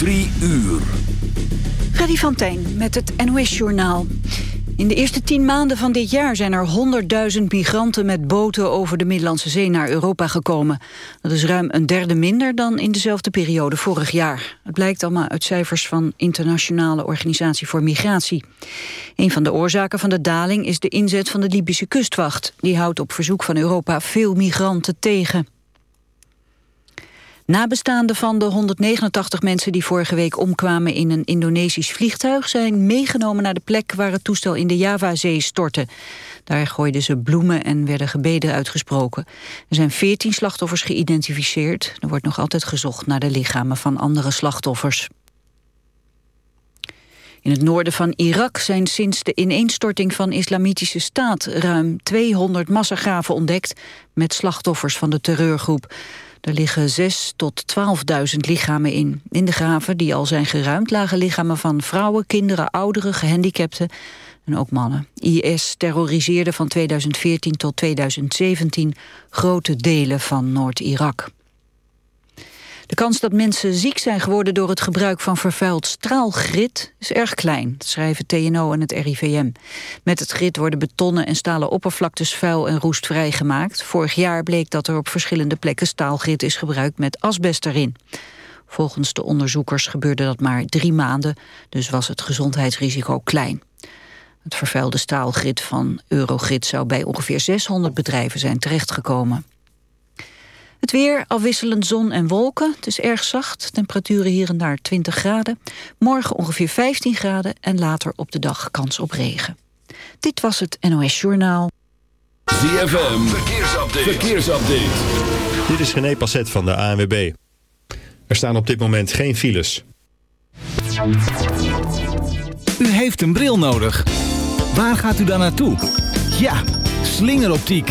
Drie uur. Freddy van met het NOS-journaal. In de eerste tien maanden van dit jaar zijn er 100.000 migranten met boten over de Middellandse Zee naar Europa gekomen. Dat is ruim een derde minder dan in dezelfde periode vorig jaar. Het blijkt allemaal uit cijfers van Internationale Organisatie voor Migratie. Een van de oorzaken van de daling is de inzet van de Libische kustwacht. Die houdt op verzoek van Europa veel migranten tegen. Nabestaanden van de 189 mensen die vorige week omkwamen in een Indonesisch vliegtuig zijn meegenomen naar de plek waar het toestel in de Javazee stortte. Daar gooiden ze bloemen en werden gebeden uitgesproken. Er zijn 14 slachtoffers geïdentificeerd. Er wordt nog altijd gezocht naar de lichamen van andere slachtoffers. In het noorden van Irak zijn sinds de ineenstorting van Islamitische Staat ruim 200 massagraven ontdekt met slachtoffers van de terreurgroep. Er liggen 6 tot 12.000 lichamen in. In de graven die al zijn geruimd lagen lichamen van vrouwen, kinderen, ouderen, gehandicapten en ook mannen. IS terroriseerde van 2014 tot 2017 grote delen van Noord-Irak. De kans dat mensen ziek zijn geworden door het gebruik van vervuild straalgrit is erg klein, schrijven TNO en het RIVM. Met het grit worden betonnen en stalen oppervlaktes vuil en roestvrij gemaakt. Vorig jaar bleek dat er op verschillende plekken staalgrit is gebruikt met asbest erin. Volgens de onderzoekers gebeurde dat maar drie maanden, dus was het gezondheidsrisico klein. Het vervuilde staalgrit van Eurogrid zou bij ongeveer 600 bedrijven zijn terechtgekomen. Het weer, afwisselend zon en wolken. Het is erg zacht, temperaturen hier en daar 20 graden. Morgen ongeveer 15 graden en later op de dag kans op regen. Dit was het NOS Journaal. ZFM, verkeersupdate. verkeersupdate. Dit is René Passet van de ANWB. Er staan op dit moment geen files. U heeft een bril nodig. Waar gaat u dan naartoe? Ja, slingeroptiek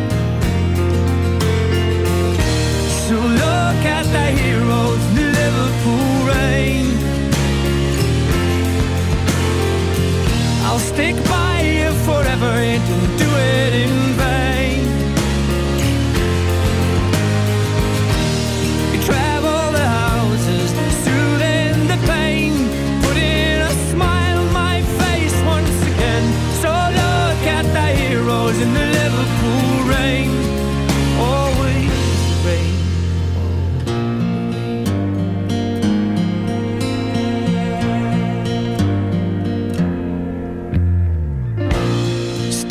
heroes Liverpool. I'll stick by you forever and do it in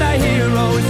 the heroes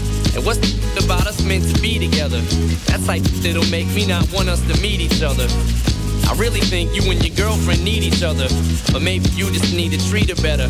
And what's the about us meant to be together? That's like that'll make me not want us to meet each other. I really think you and your girlfriend need each other, but maybe you just need to treat her better.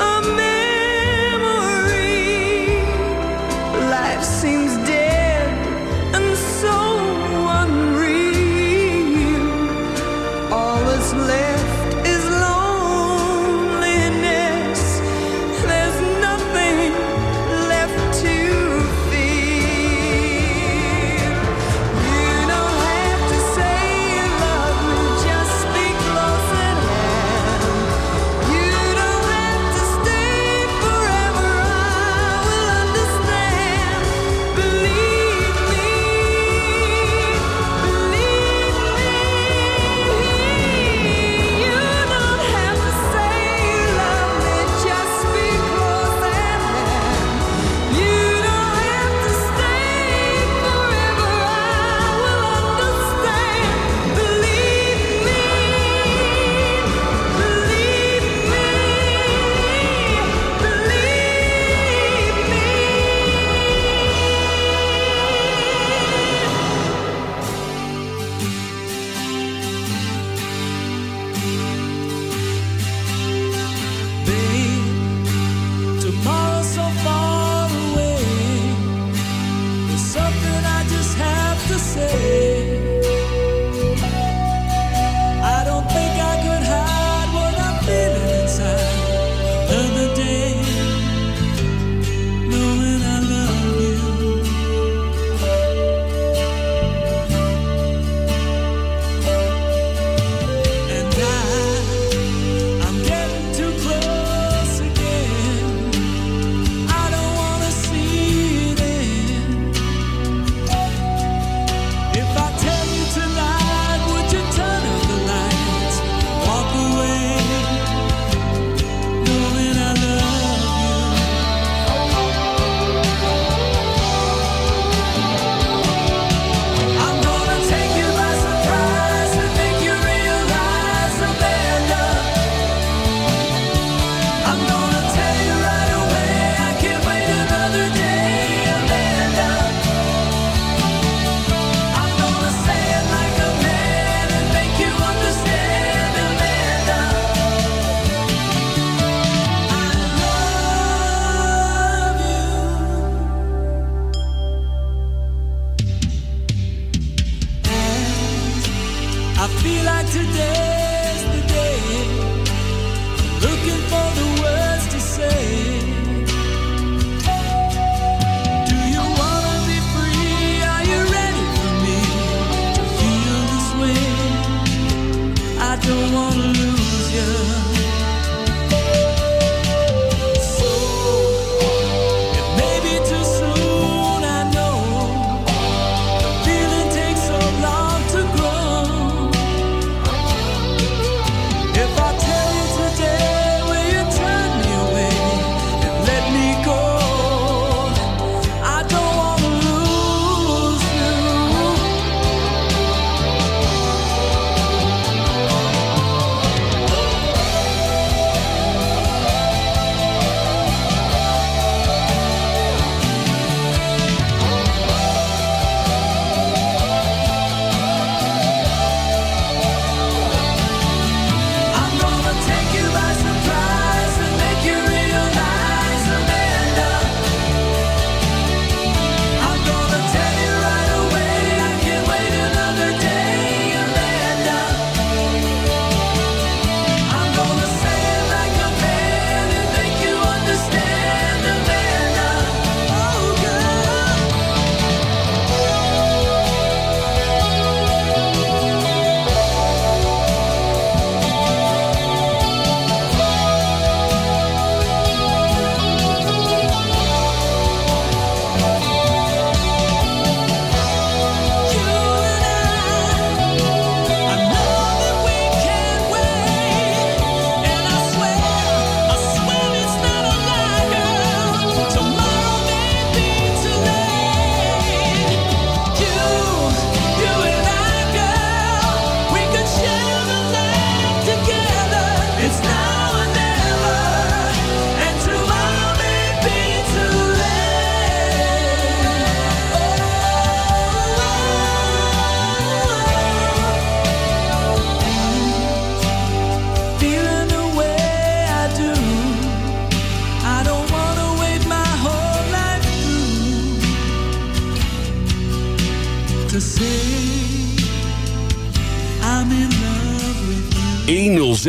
amazing.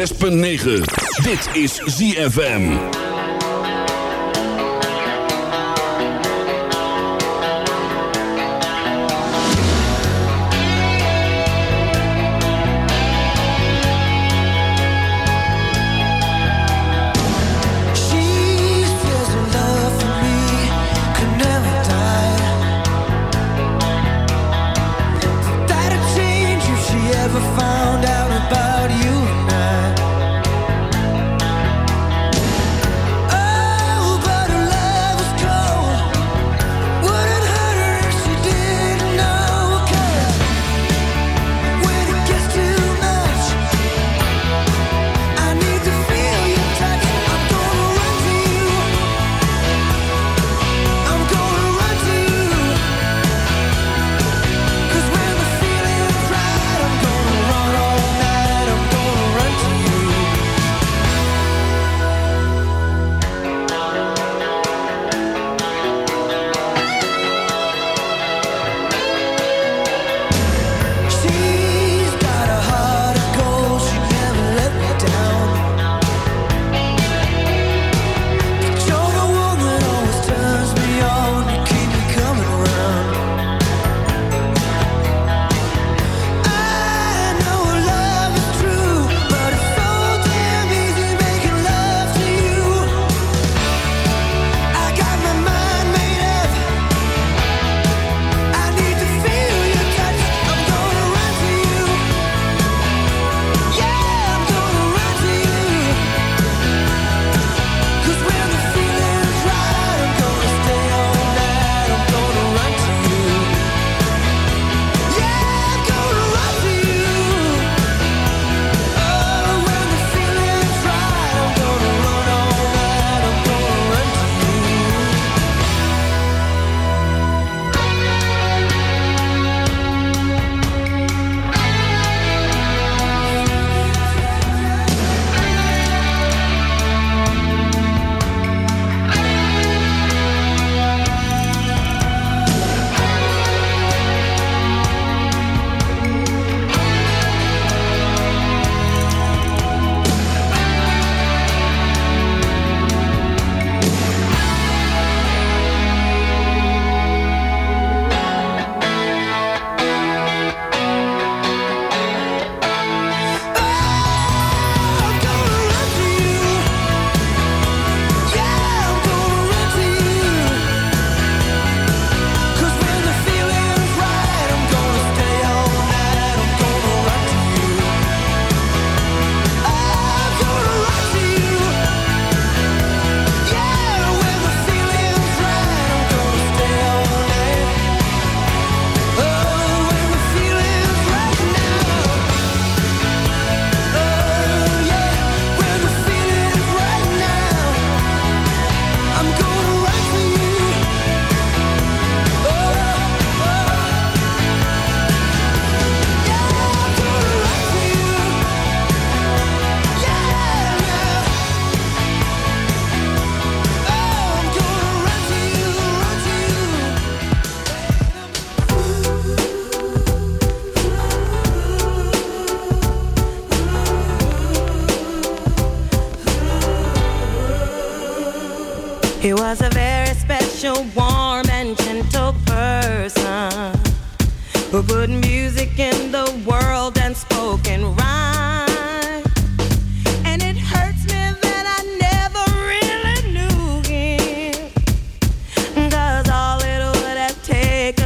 106.9. Dit is ZFM.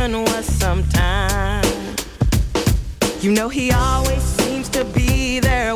even was sometimes. You know he always seems to be there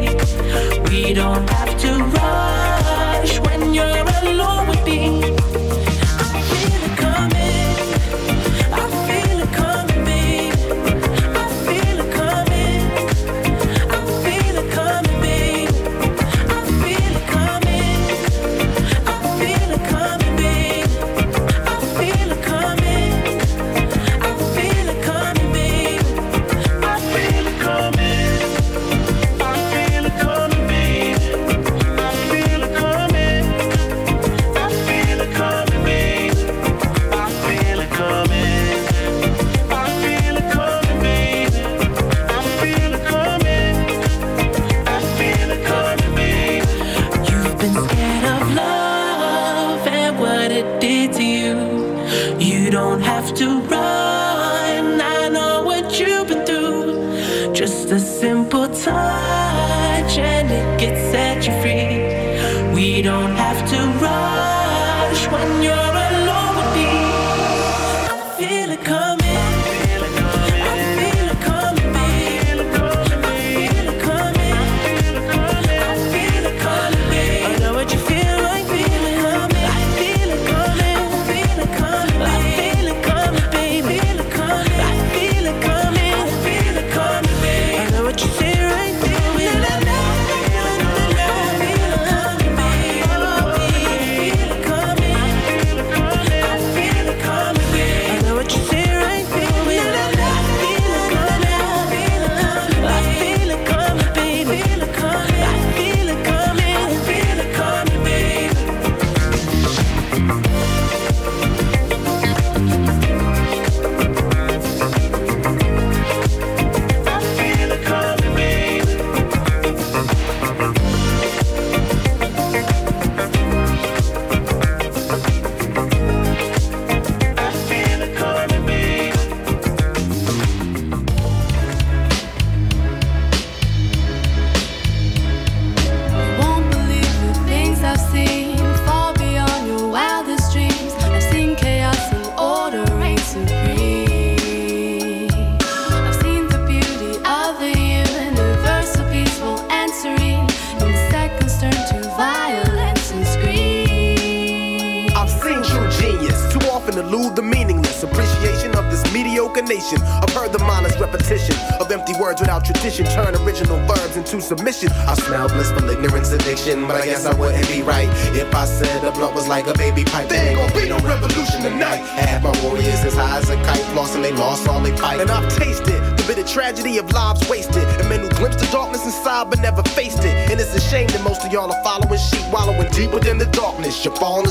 don't have y'all are following sheep, wallowing deep within the darkness. You're falling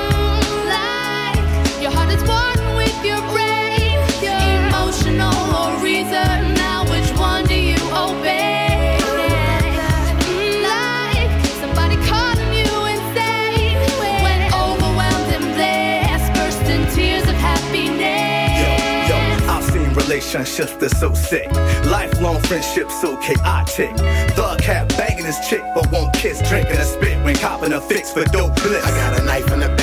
Relationships that's so sick. Lifelong friendships so chaotic. Thug cat banging his chick, but won't kiss, drinking a spit when copping a fix for dope bliss. I got a knife in the